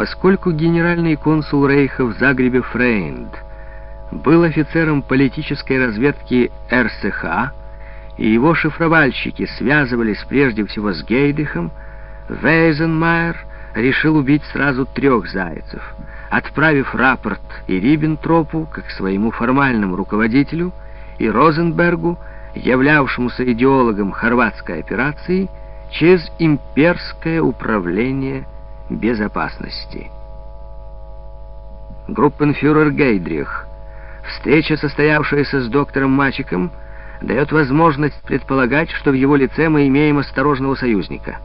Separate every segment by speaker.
Speaker 1: Поскольку генеральный консул Рейха в Загребе Фрейнд был офицером политической разведки РСХ, и его шифровальщики связывались прежде всего с Гейдихом, Вейзенмайер решил убить сразу трех зайцев, отправив рапорт и Риббентропу, как своему формальному руководителю, и Розенбергу, являвшемуся идеологом хорватской операции, через имперское управление безопасности. Группенфюрер Гейдрих. Встреча, состоявшаяся с доктором Мачиком, дает возможность предполагать, что в его лице мы имеем осторожного союзника.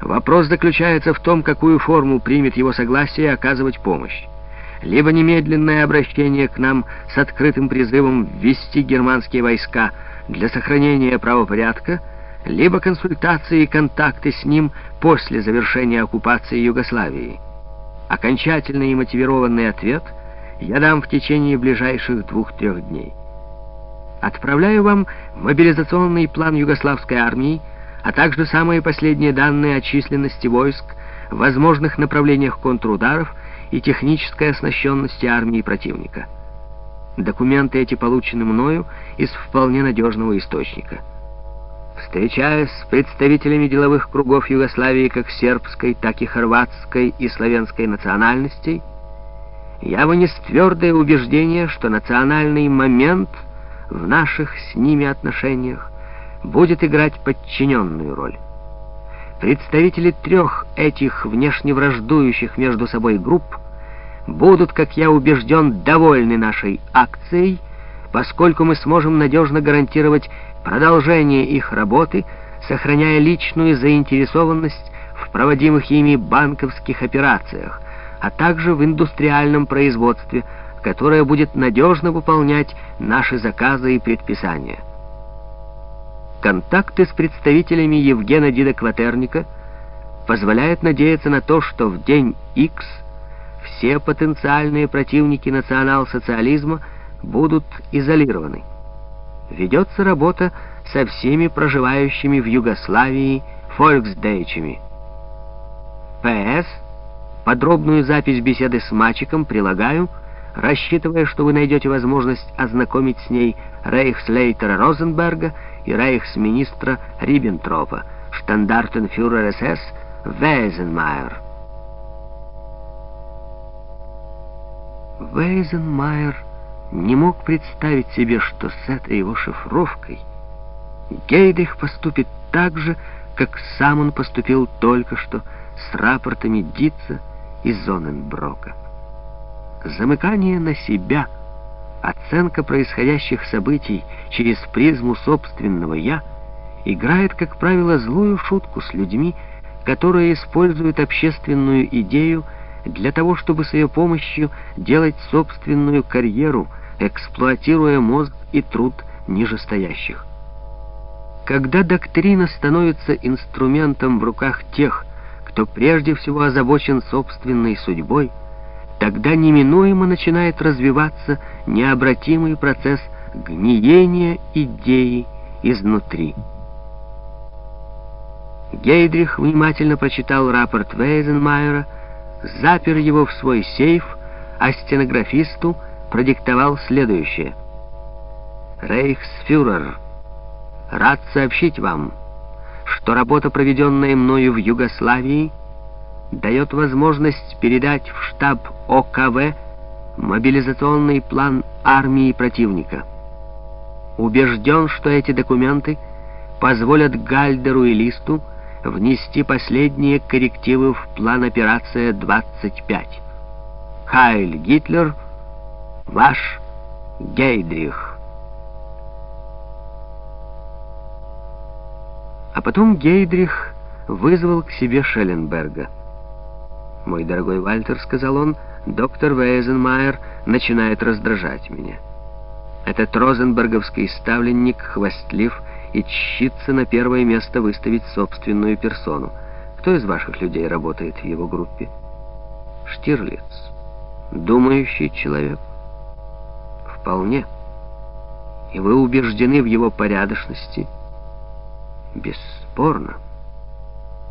Speaker 1: Вопрос заключается в том, какую форму примет его согласие оказывать помощь. Либо немедленное обращение к нам с открытым призывом ввести германские войска для сохранения правопорядка, либо консультации и контакты с ним после завершения оккупации Югославии. Окончательный и мотивированный ответ я дам в течение ближайших двух-трех дней. Отправляю вам мобилизационный план югославской армии, а также самые последние данные о численности войск, возможных направлениях контрударов и технической оснащенности армии противника. Документы эти получены мною из вполне надежного источника. Встречаясь с представителями деловых кругов Югославии как сербской, так и хорватской и славянской национальностей, я вынес твердое убеждение, что национальный момент — в наших с ними отношениях будет играть подчиненную роль. Представители трех этих внешне враждующих между собой групп будут, как я убежден, довольны нашей акцией, поскольку мы сможем надежно гарантировать продолжение их работы, сохраняя личную заинтересованность в проводимых ими банковских операциях, а также в индустриальном производстве, которая будет надежно выполнять наши заказы и предписания. Контакты с представителями Евгена Дида Кватерника позволяют надеяться на то, что в день X все потенциальные противники национал-социализма будут изолированы. Ведется работа со всеми проживающими в Югославии фольксдейчами. П.С. Подробную запись беседы с Мачиком прилагаю рассчитывая, что вы найдете возможность ознакомить с ней рейхслейтера Розенберга и рейхсминистра Риббентропа, штандартенфюрер СС Вейзенмайер. Вейзенмайер не мог представить себе, что с этой его шифровкой Гейдих поступит так же, как сам он поступил только что с рапортами Дитца и Зоненброка. Замыкание на себя, оценка происходящих событий через призму собственного «я» играет, как правило, злую шутку с людьми, которые используют общественную идею для того, чтобы с ее помощью делать собственную карьеру, эксплуатируя мозг и труд нижестоящих. Когда доктрина становится инструментом в руках тех, кто прежде всего озабочен собственной судьбой, тогда неминуемо начинает развиваться необратимый процесс гниения идеи изнутри. Гейдрих внимательно прочитал рапорт Вейзенмайера, запер его в свой сейф, а стенографисту продиктовал следующее. «Рейхсфюрер, рад сообщить вам, что работа, проведенная мною в Югославии, — дает возможность передать в штаб ОКВ мобилизационный план армии противника. Убежден, что эти документы позволят Гальдеру и Листу внести последние коррективы в план операция 25. Хайль Гитлер, ваш Гейдрих. А потом Гейдрих вызвал к себе Шелленберга. «Мой дорогой Вальтер», — сказал он, — «доктор Вейзенмайер начинает раздражать меня. Этот розенберговский ставленник хвастлив и чщится на первое место выставить собственную персону. Кто из ваших людей работает в его группе?» «Штирлиц. Думающий человек?» «Вполне. И вы убеждены в его порядочности?» «Бесспорно».